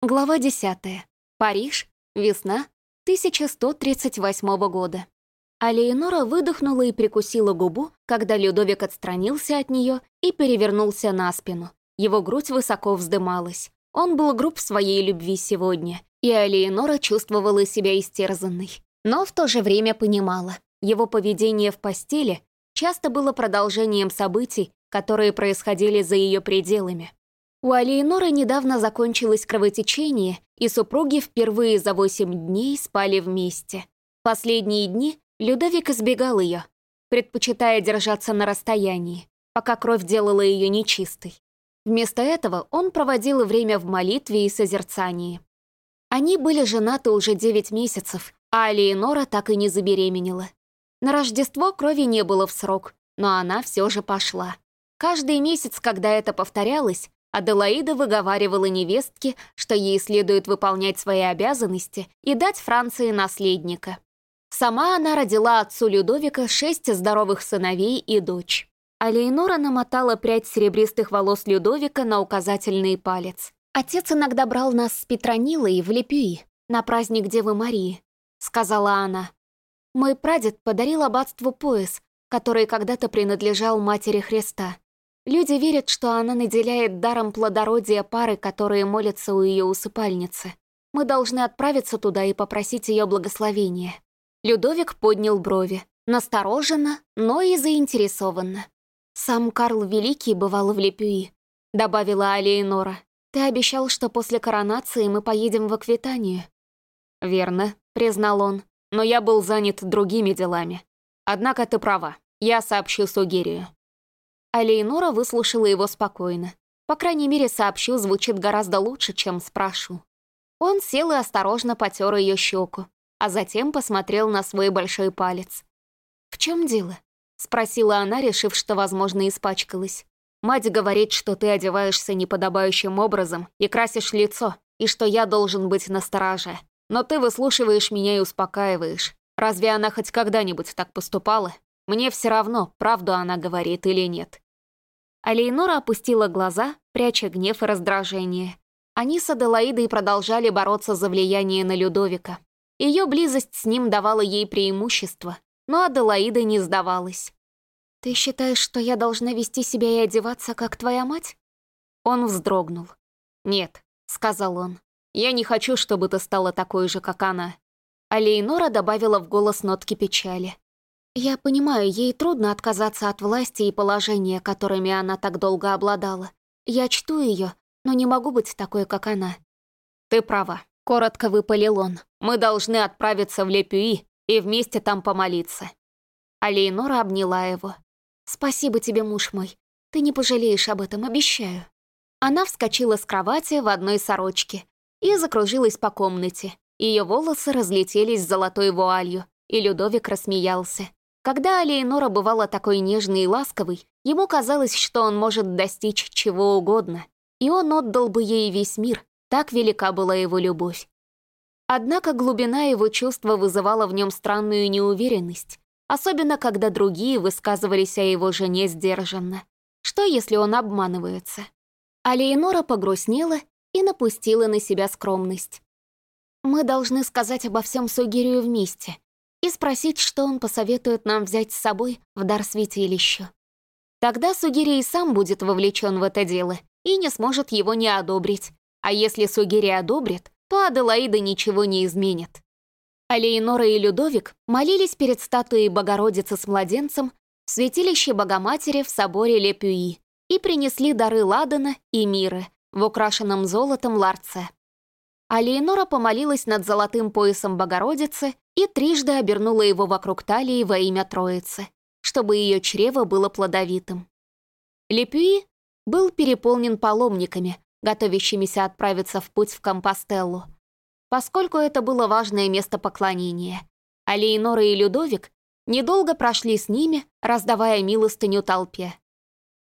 Глава 10. Париж. Весна 1138 года. Алеонора выдохнула и прикусила губу, когда Людовик отстранился от нее и перевернулся на спину. Его грудь высоко вздымалась. Он был груб в своей любви сегодня, и Алеонора чувствовала себя истерзанной. Но в то же время понимала, его поведение в постели часто было продолжением событий, которые происходили за ее пределами. У Алиеноры недавно закончилось кровотечение, и супруги впервые за восемь дней спали вместе. Последние дни Людовик избегал ее, предпочитая держаться на расстоянии, пока кровь делала ее нечистой. Вместо этого он проводил время в молитве и созерцании. Они были женаты уже девять месяцев, а Алиенора так и не забеременела. На Рождество крови не было в срок, но она все же пошла. Каждый месяц, когда это повторялось, Аделаида выговаривала невестке, что ей следует выполнять свои обязанности и дать Франции наследника. Сама она родила отцу Людовика шесть здоровых сыновей и дочь. А Лейнора намотала прядь серебристых волос Людовика на указательный палец. «Отец иногда брал нас с Петронилой в Лепюи на праздник Девы Марии», — сказала она. «Мой прадед подарил аббатству пояс, который когда-то принадлежал Матери Христа. Люди верят, что она наделяет даром плодородия пары, которые молятся у ее усыпальницы. Мы должны отправиться туда и попросить ее благословения». Людовик поднял брови. Настороженно, но и заинтересованно. «Сам Карл Великий бывал в Лепюи», — добавила Алиенора. «Ты обещал, что после коронации мы поедем в Аквитанию». «Верно», — признал он, «но я был занят другими делами. Однако ты права, я сообщу Сугерию». А Лейнора выслушала его спокойно. По крайней мере, сообщу звучит гораздо лучше, чем спрошу. Он сел и осторожно потер ее щеку, а затем посмотрел на свой большой палец. «В чем дело?» — спросила она, решив, что, возможно, испачкалась. «Мать говорит, что ты одеваешься неподобающим образом и красишь лицо, и что я должен быть настороже. Но ты выслушиваешь меня и успокаиваешь. Разве она хоть когда-нибудь так поступала? Мне все равно, правду она говорит или нет. А Лейнора опустила глаза, пряча гнев и раздражение. Они с Аделаидой продолжали бороться за влияние на Людовика. Ее близость с ним давала ей преимущество, но Аделаида не сдавалась. «Ты считаешь, что я должна вести себя и одеваться, как твоя мать?» Он вздрогнул. «Нет», — сказал он, — «я не хочу, чтобы ты стала такой же, как она». А Лейнора добавила в голос нотки печали. Я понимаю, ей трудно отказаться от власти и положения, которыми она так долго обладала. Я чту ее, но не могу быть такой, как она. Ты права, коротко выпалил он. Мы должны отправиться в Лепюи и вместе там помолиться. А Лейнора обняла его. «Спасибо тебе, муж мой. Ты не пожалеешь об этом, обещаю». Она вскочила с кровати в одной сорочке и закружилась по комнате. Ее волосы разлетелись золотой вуалью, и Людовик рассмеялся. Когда Алиенора бывала такой нежной и ласковой, ему казалось, что он может достичь чего угодно, и он отдал бы ей весь мир, так велика была его любовь. Однако глубина его чувства вызывала в нем странную неуверенность, особенно когда другие высказывались о его жене сдержанно. Что, если он обманывается? Алиенора погрустнела и напустила на себя скромность. «Мы должны сказать обо всем Сугирию вместе», и спросить, что он посоветует нам взять с собой в дар святилищу. Тогда Сугири сам будет вовлечен в это дело и не сможет его не одобрить. А если Сугири одобрит, то Аделаида ничего не изменит. А Лейнора и Людовик молились перед статуей Богородицы с младенцем в святилище Богоматери в соборе Лепюи и принесли дары Ладана и Миры в украшенном золотом ларце. А Лейнора помолилась над золотым поясом Богородицы и трижды обернула его вокруг талии во имя Троицы, чтобы ее чрево было плодовитым. Лепюи был переполнен паломниками, готовящимися отправиться в путь в Компостеллу, поскольку это было важное место поклонения. А Лейнора и Людовик недолго прошли с ними, раздавая милостыню толпе.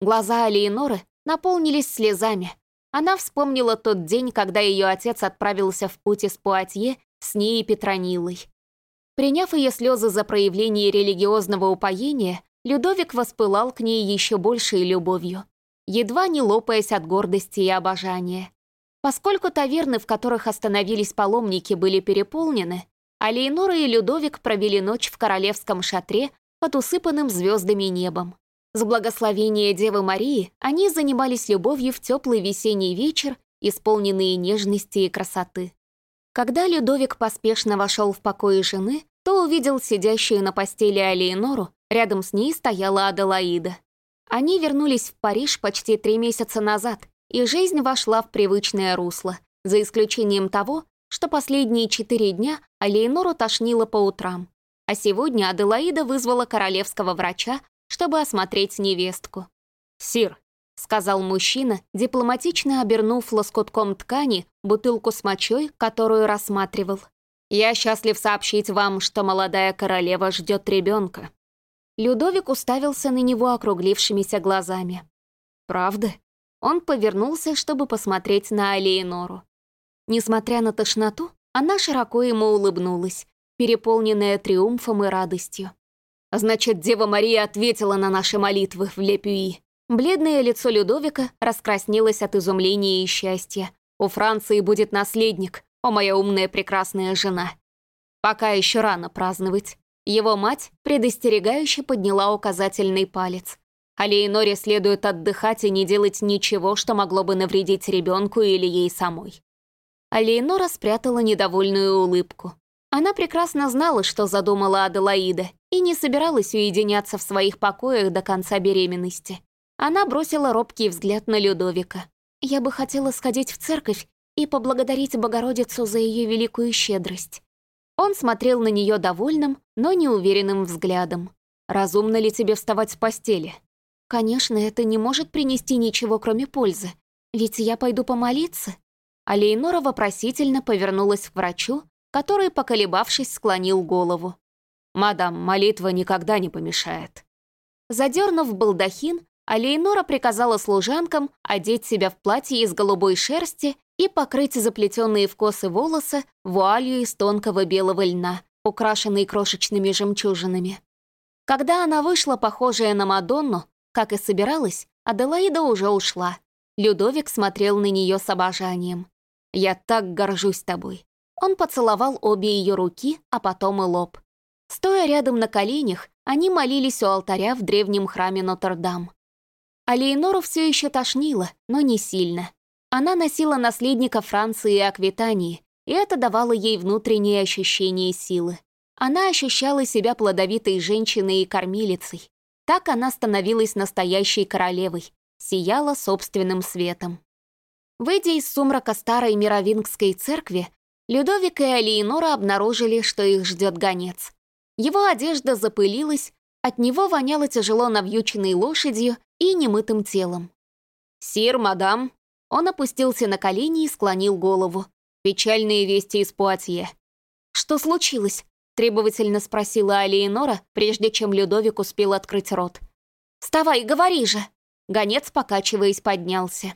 Глаза Алиеноры наполнились слезами. Она вспомнила тот день, когда ее отец отправился в путь из Пуатье с ней и Петронилой. Приняв ее слезы за проявление религиозного упоения, Людовик воспылал к ней еще большей любовью, едва не лопаясь от гордости и обожания. Поскольку таверны, в которых остановились паломники, были переполнены, Алейнора и Людовик провели ночь в королевском шатре под усыпанным звездами небом. С благословения Девы Марии они занимались любовью в теплый весенний вечер, исполненные нежности и красоты. Когда Людовик поспешно вошел в покои жены, то увидел сидящую на постели Алиенору, рядом с ней стояла Аделаида. Они вернулись в Париж почти три месяца назад, и жизнь вошла в привычное русло, за исключением того, что последние четыре дня Алиенору тошнило по утрам. А сегодня Аделаида вызвала королевского врача, чтобы осмотреть невестку. «Сир», — сказал мужчина, дипломатично обернув лоскутком ткани бутылку с мочой, которую рассматривал. «Я счастлив сообщить вам, что молодая королева ждет ребенка». Людовик уставился на него округлившимися глазами. «Правда?» Он повернулся, чтобы посмотреть на Алиенору. Несмотря на тошноту, она широко ему улыбнулась, переполненная триумфом и радостью. Значит, Дева Мария ответила на наши молитвы в Лепюи. Бледное лицо Людовика раскраснелось от изумления и счастья. У Франции будет наследник, о моя умная прекрасная жена. Пока еще рано праздновать. Его мать предостерегающе подняла указательный палец. А Лейноре следует отдыхать и не делать ничего, что могло бы навредить ребенку или ей самой. А Лейнора спрятала недовольную улыбку. Она прекрасно знала, что задумала Аделаида, и не собиралась уединяться в своих покоях до конца беременности. Она бросила робкий взгляд на Людовика. «Я бы хотела сходить в церковь и поблагодарить Богородицу за ее великую щедрость». Он смотрел на нее довольным, но неуверенным взглядом. «Разумно ли тебе вставать с постели?» «Конечно, это не может принести ничего, кроме пользы. Ведь я пойду помолиться». А Лейнора вопросительно повернулась к врачу, который, поколебавшись, склонил голову. «Мадам, молитва никогда не помешает». Задернув балдахин, Алейнора приказала служанкам одеть себя в платье из голубой шерсти и покрыть заплетенные в косы волосы вуалью из тонкого белого льна, украшенной крошечными жемчужинами. Когда она вышла, похожая на Мадонну, как и собиралась, Аделаида уже ушла. Людовик смотрел на нее с обожанием. «Я так горжусь тобой». Он поцеловал обе ее руки, а потом и лоб. Стоя рядом на коленях, они молились у алтаря в древнем храме Нотр-Дам. А Лейнору все еще тошнило, но не сильно. Она носила наследника Франции и Аквитании, и это давало ей внутреннее ощущение силы. Она ощущала себя плодовитой женщиной и кормилицей. Так она становилась настоящей королевой, сияла собственным светом. Выйдя из сумрака старой Мировингской церкви, Людовик и Алиенора обнаружили, что их ждет гонец. Его одежда запылилась, от него воняло тяжело навьюченной лошадью и немытым телом. «Сир, мадам!» Он опустился на колени и склонил голову. «Печальные вести из Пуатье». «Что случилось?» — требовательно спросила Алиенора, прежде чем Людовик успел открыть рот. «Вставай, говори же!» Гонец, покачиваясь, поднялся.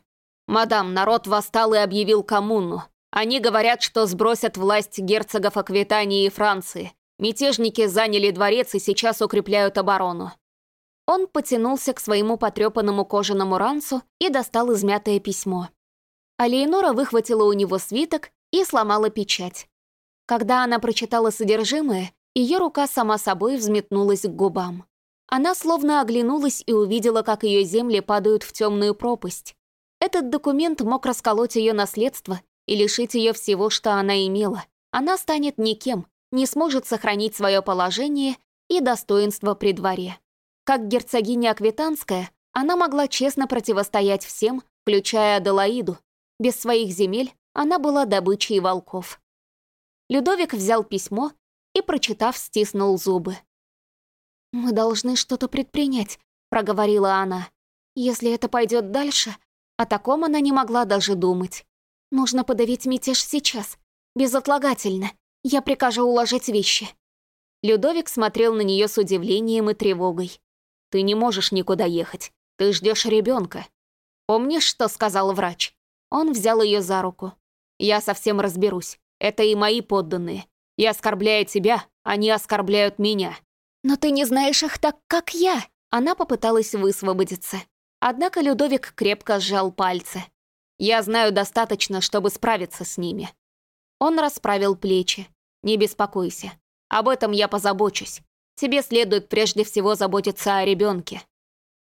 «Мадам, народ восстал и объявил коммуну. Они говорят, что сбросят власть герцогов Аквитании и Франции. Мятежники заняли дворец и сейчас укрепляют оборону. Он потянулся к своему потрепанному кожаному ранцу и достал измятое письмо. А Лейнора выхватила у него свиток и сломала печать. Когда она прочитала содержимое, ее рука сама собой взметнулась к губам. Она словно оглянулась и увидела, как ее земли падают в темную пропасть. Этот документ мог расколоть ее наследство и лишить ее всего, что она имела. Она станет никем, не сможет сохранить свое положение и достоинство при дворе. Как герцогиня Аквитанская, она могла честно противостоять всем, включая Аделаиду. Без своих земель она была добычей волков. Людовик взял письмо и, прочитав, стиснул зубы. «Мы должны что-то предпринять», — проговорила она. «Если это пойдет дальше, о таком она не могла даже думать. Нужно подавить мятеж сейчас, безотлагательно, я прикажу уложить вещи». Людовик смотрел на нее с удивлением и тревогой. «Ты не можешь никуда ехать. Ты ждешь ребенка. Помнишь, что сказал врач?» Он взял ее за руку. «Я совсем разберусь. Это и мои подданные. Я оскорбляю тебя, они оскорбляют меня». «Но ты не знаешь их так, как я!» Она попыталась высвободиться. Однако Людовик крепко сжал пальцы. Я знаю достаточно, чтобы справиться с ними». Он расправил плечи. «Не беспокойся. Об этом я позабочусь. Тебе следует прежде всего заботиться о ребенке.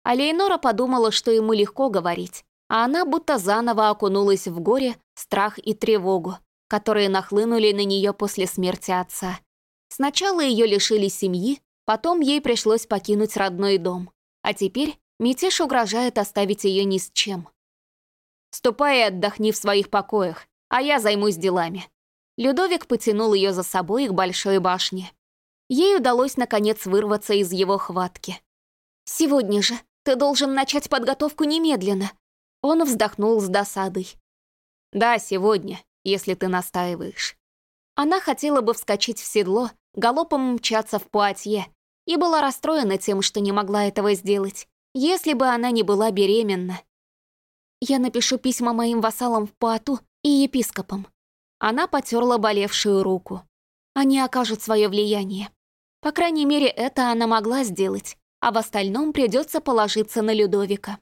А Лейнора подумала, что ему легко говорить, а она будто заново окунулась в горе, страх и тревогу, которые нахлынули на нее после смерти отца. Сначала ее лишили семьи, потом ей пришлось покинуть родной дом, а теперь мятеж угрожает оставить ее ни с чем. «Ступай и отдохни в своих покоях, а я займусь делами». Людовик потянул ее за собой к большой башне. Ей удалось, наконец, вырваться из его хватки. «Сегодня же ты должен начать подготовку немедленно». Он вздохнул с досадой. «Да, сегодня, если ты настаиваешь». Она хотела бы вскочить в седло, галопом мчаться в Пуатье, и была расстроена тем, что не могла этого сделать, если бы она не была беременна. «Я напишу письма моим вассалам в Пуату и епископам». Она потерла болевшую руку. Они окажут свое влияние. По крайней мере, это она могла сделать, а в остальном придется положиться на Людовика.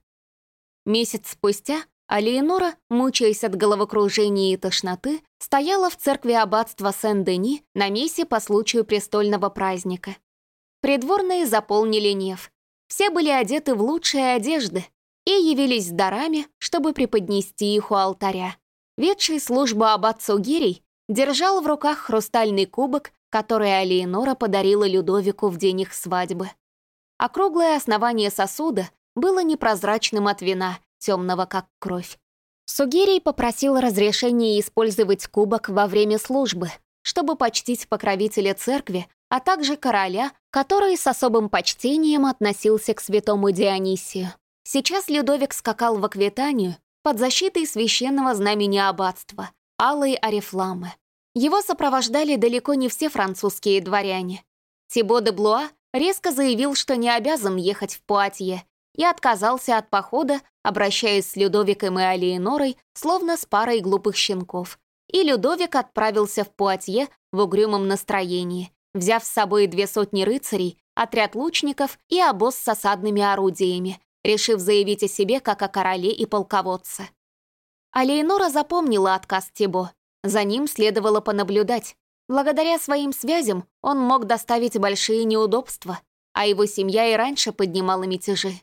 Месяц спустя Алиенора, мучаясь от головокружения и тошноты, стояла в церкви аббатства Сен-Дени на мессе по случаю престольного праздника. Придворные заполнили неф. Все были одеты в лучшие одежды и явились с дарами, чтобы преподнести их у алтаря. Ведший службу аббат Сугирий держал в руках хрустальный кубок который Алиенора подарила Людовику в день их свадьбы. Округлое основание сосуда было непрозрачным от вина, темного как кровь. Сугерий попросил разрешения использовать кубок во время службы, чтобы почтить покровителя церкви, а также короля, который с особым почтением относился к святому Дионисию. Сейчас Людовик скакал в Аквитанию под защитой священного знамени аббатства, алой орифламы. Его сопровождали далеко не все французские дворяне. Тибо де Блуа резко заявил, что не обязан ехать в Пуатье, и отказался от похода, обращаясь с Людовиком и Алиенорой, словно с парой глупых щенков. И Людовик отправился в Пуатье в угрюмом настроении, взяв с собой две сотни рыцарей, отряд лучников и обоз с осадными орудиями, решив заявить о себе как о короле и полководце. Алиенора запомнила отказ Тибо за ним следовало понаблюдать. Благодаря своим связям он мог доставить большие неудобства, а его семья и раньше поднимала мятежи.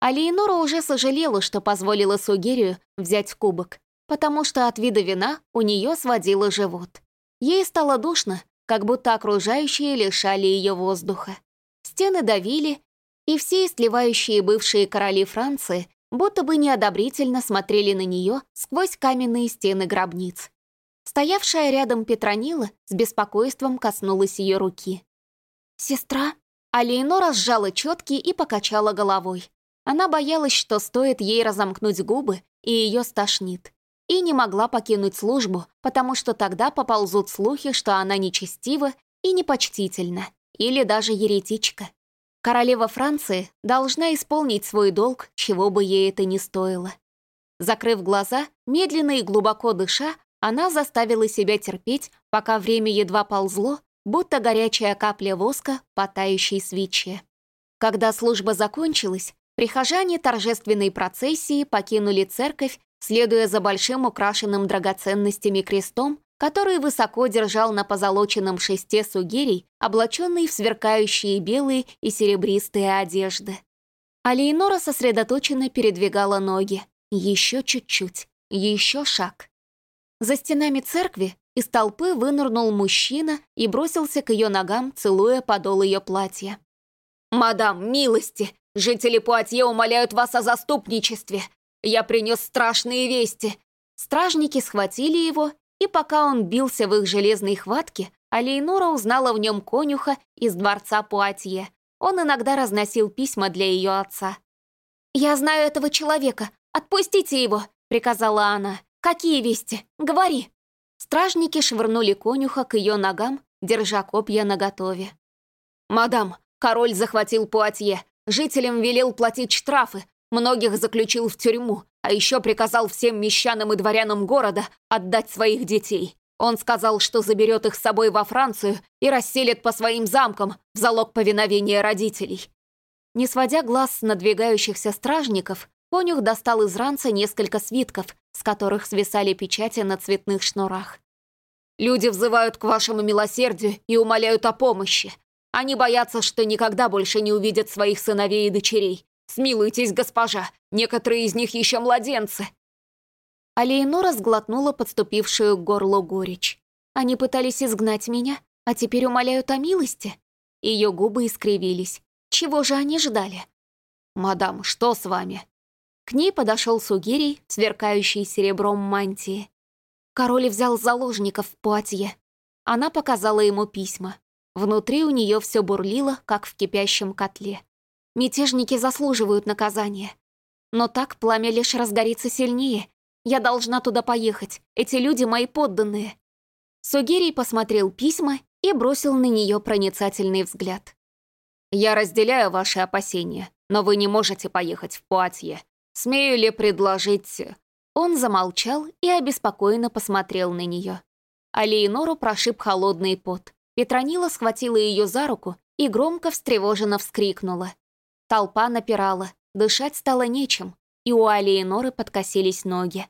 А Леонора уже сожалела, что позволила Сугерию взять кубок, потому что от вида вина у нее сводило живот. Ей стало душно, как будто окружающие лишали ее воздуха. Стены давили, и все сливающие бывшие короли Франции будто бы неодобрительно смотрели на нее сквозь каменные стены гробниц. Стоявшая рядом Петронила с беспокойством коснулась ее руки. «Сестра?» Алиенора сжала четки и покачала головой. Она боялась, что стоит ей разомкнуть губы, и ее стошнит. И не могла покинуть службу, потому что тогда поползут слухи, что она нечестива и непочтительна, или даже еретичка. Королева Франции должна исполнить свой долг, чего бы ей это ни стоило. Закрыв глаза, медленно и глубоко дыша, она заставила себя терпеть, пока время едва ползло, будто горячая капля воска по свече. Когда служба закончилась, прихожане торжественной процессии покинули церковь, следуя за большим украшенным драгоценностями крестом, который высоко держал на позолоченном шесте сугерий, облаченный в сверкающие белые и серебристые одежды. А Лейнора сосредоточенно передвигала ноги. Еще чуть-чуть, еще шаг. За стенами церкви из толпы вынырнул мужчина и бросился к ее ногам, целуя подол ее платья. «Мадам, милости! Жители Пуатье умоляют вас о заступничестве! Я принес страшные вести!» Стражники схватили его, и пока он бился в их железной хватке, Алейнора узнала в нем конюха из дворца Пуатье. Он иногда разносил письма для ее отца. «Я знаю этого человека. Отпустите его!» — приказала она. «Какие вести? Говори!» Стражники швырнули конюха к ее ногам, держа копья наготове. «Мадам, король захватил Пуатье, жителям велел платить штрафы, многих заключил в тюрьму, а еще приказал всем мещанам и дворянам города отдать своих детей. Он сказал, что заберет их с собой во Францию и расселит по своим замкам в залог повиновения родителей». Не сводя глаз с надвигающихся стражников, Конюх достал из ранца несколько свитков, с которых свисали печати на цветных шнурах. «Люди взывают к вашему милосердию и умоляют о помощи. Они боятся, что никогда больше не увидят своих сыновей и дочерей. Смилуйтесь, госпожа, некоторые из них еще младенцы». А Леонора сглотнула подступившую к горлу горечь. Они пытались изгнать меня, а теперь умоляют о милости. Ее губы искривились. Чего же они ждали? «Мадам, что с вами?» К ней подошел Сугирий, сверкающий серебром мантии. Король взял заложников в Пуатье. Она показала ему письма. Внутри у нее все бурлило, как в кипящем котле. Мятежники заслуживают наказания. Но так пламя лишь разгорится сильнее. Я должна туда поехать. Эти люди мои подданные. Сугирий посмотрел письма и бросил на нее проницательный взгляд. «Я разделяю ваши опасения, но вы не можете поехать в Пуатье. Смею ли предложить...» Он замолчал и обеспокоенно посмотрел на нее. А Леонору прошиб холодный пот. Петронила схватила ее за руку и громко встревоженно вскрикнула. Толпа напирала, дышать стало нечем, и у Алиеноры подкосились ноги.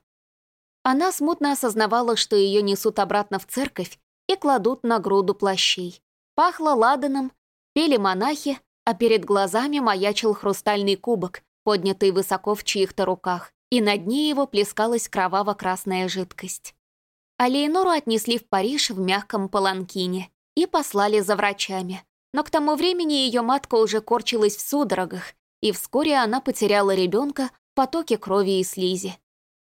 Она смутно осознавала, что ее несут обратно в церковь и кладут на груду плащей. Пахло ладаном, пели монахи, а перед глазами маячил хрустальный кубок, поднятый высоко в чьих-то руках, и на дне его плескалась кроваво-красная жидкость. А отнесли в Париж в мягком паланкине и послали за врачами. Но к тому времени ее матка уже корчилась в судорогах, и вскоре она потеряла ребенка в потоке крови и слизи.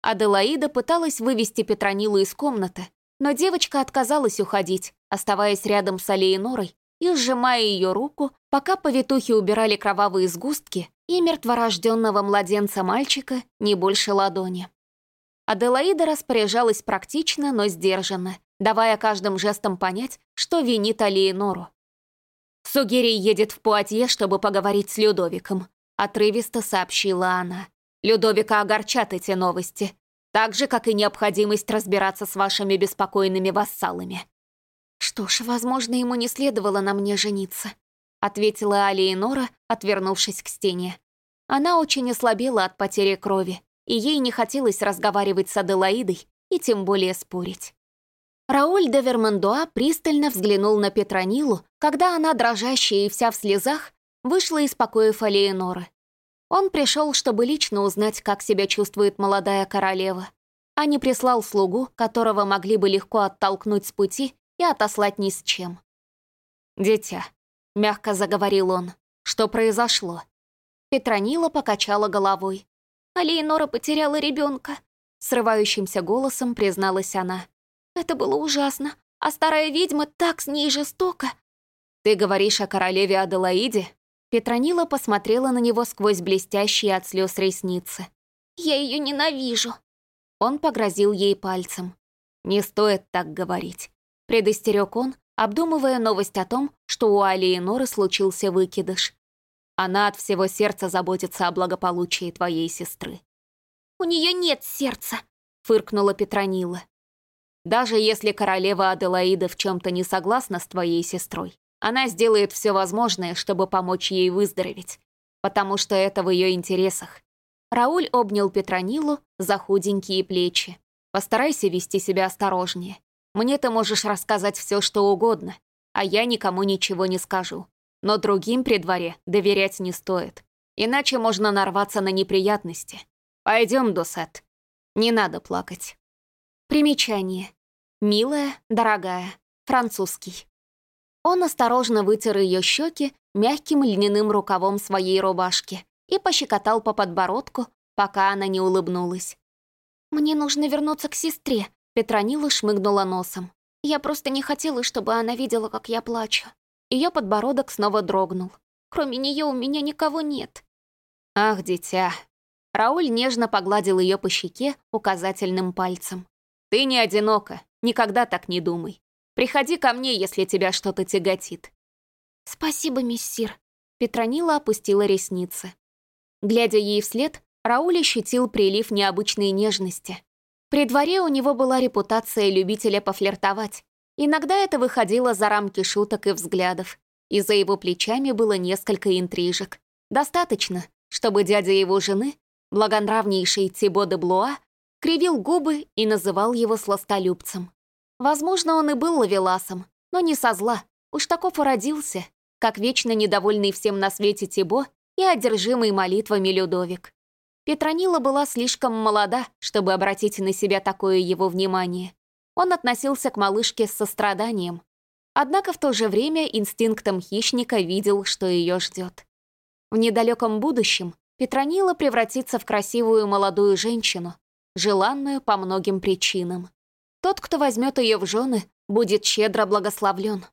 Аделаида пыталась вывести Петронилу из комнаты, но девочка отказалась уходить, оставаясь рядом с Алеинорой и сжимая ее руку, пока повитухи убирали кровавые сгустки и мертворожденного младенца мальчика не больше ладони. Аделаида распоряжалась практично, но сдержанно, давая каждым жестом понять, что винит Алиенору. «Сугерий едет в Пуатье, чтобы поговорить с Людовиком», — отрывисто сообщила она. «Людовика огорчат эти новости, так же, как и необходимость разбираться с вашими беспокойными вассалами». «Что ж, возможно, ему не следовало на мне жениться», — ответила Алиенора, отвернувшись к стене. Она очень ослабела от потери крови, и ей не хотелось разговаривать с Аделаидой и тем более спорить. Рауль де Вермандуа пристально взглянул на Петронилу, когда она, дрожащая и вся в слезах, вышла из покоев Алиеноры. Он пришел, чтобы лично узнать, как себя чувствует молодая королева, а не прислал слугу, которого могли бы легко оттолкнуть с пути и отослать ни с чем. «Дитя», — мягко заговорил он, — «что произошло?» Петронила покачала головой. «Алиенора потеряла ребенка», — срывающимся голосом призналась она. Это было ужасно, а старая ведьма так с ней жестоко. «Ты говоришь о королеве Аделаиде?» Петронила посмотрела на него сквозь блестящие от слез ресницы. «Я ее ненавижу». Он погрозил ей пальцем. «Не стоит так говорить», — предостерег он, обдумывая новость о том, что у Алиеноры случился выкидыш. Она от всего сердца заботится о благополучии твоей сестры. «У нее нет сердца», — фыркнула Петронила. Даже если королева Аделаида в чем-то не согласна с твоей сестрой, она сделает все возможное, чтобы помочь ей выздороветь, потому что это в ее интересах. Рауль обнял Петронилу за худенькие плечи. Постарайся вести себя осторожнее. Мне ты можешь рассказать все, что угодно, а я никому ничего не скажу. Но другим при дворе доверять не стоит, иначе можно нарваться на неприятности. Пойдем, Досет. Не надо плакать. Примечание. Милая, дорогая, французский. Он осторожно вытер ее щеки мягким льняным рукавом своей рубашки и пощекотал по подбородку, пока она не улыбнулась. «Мне нужно вернуться к сестре», — Петронила шмыгнула носом. «Я просто не хотела, чтобы она видела, как я плачу». Ее подбородок снова дрогнул. «Кроме нее у меня никого нет». «Ах, дитя!» Рауль нежно погладил ее по щеке указательным пальцем. Ты не одинока, никогда так не думай. Приходи ко мне, если тебя что-то тяготит». «Спасибо, миссир». Петронила опустила ресницы. Глядя ей вслед, Рауль ощутил прилив необычной нежности. При дворе у него была репутация любителя пофлиртовать. Иногда это выходило за рамки шуток и взглядов, и за его плечами было несколько интрижек. Достаточно, чтобы дядя его жены Благонравнейший Тибо де Блуа кривил губы и называл его сластолюбцем. Возможно, он и был лавеласом, но не со зла, уж таков уродился, как вечно недовольный всем на свете Тибо и одержимый молитвами Людовик. Петронила была слишком молода, чтобы обратить на себя такое его внимание. Он относился к малышке с состраданием. Однако в то же время инстинктом хищника видел, что ее ждет. В недалеком будущем Петронила превратится в красивую молодую женщину, желанную по многим причинам. Тот, кто возьмет ее в жены, будет щедро благословлен.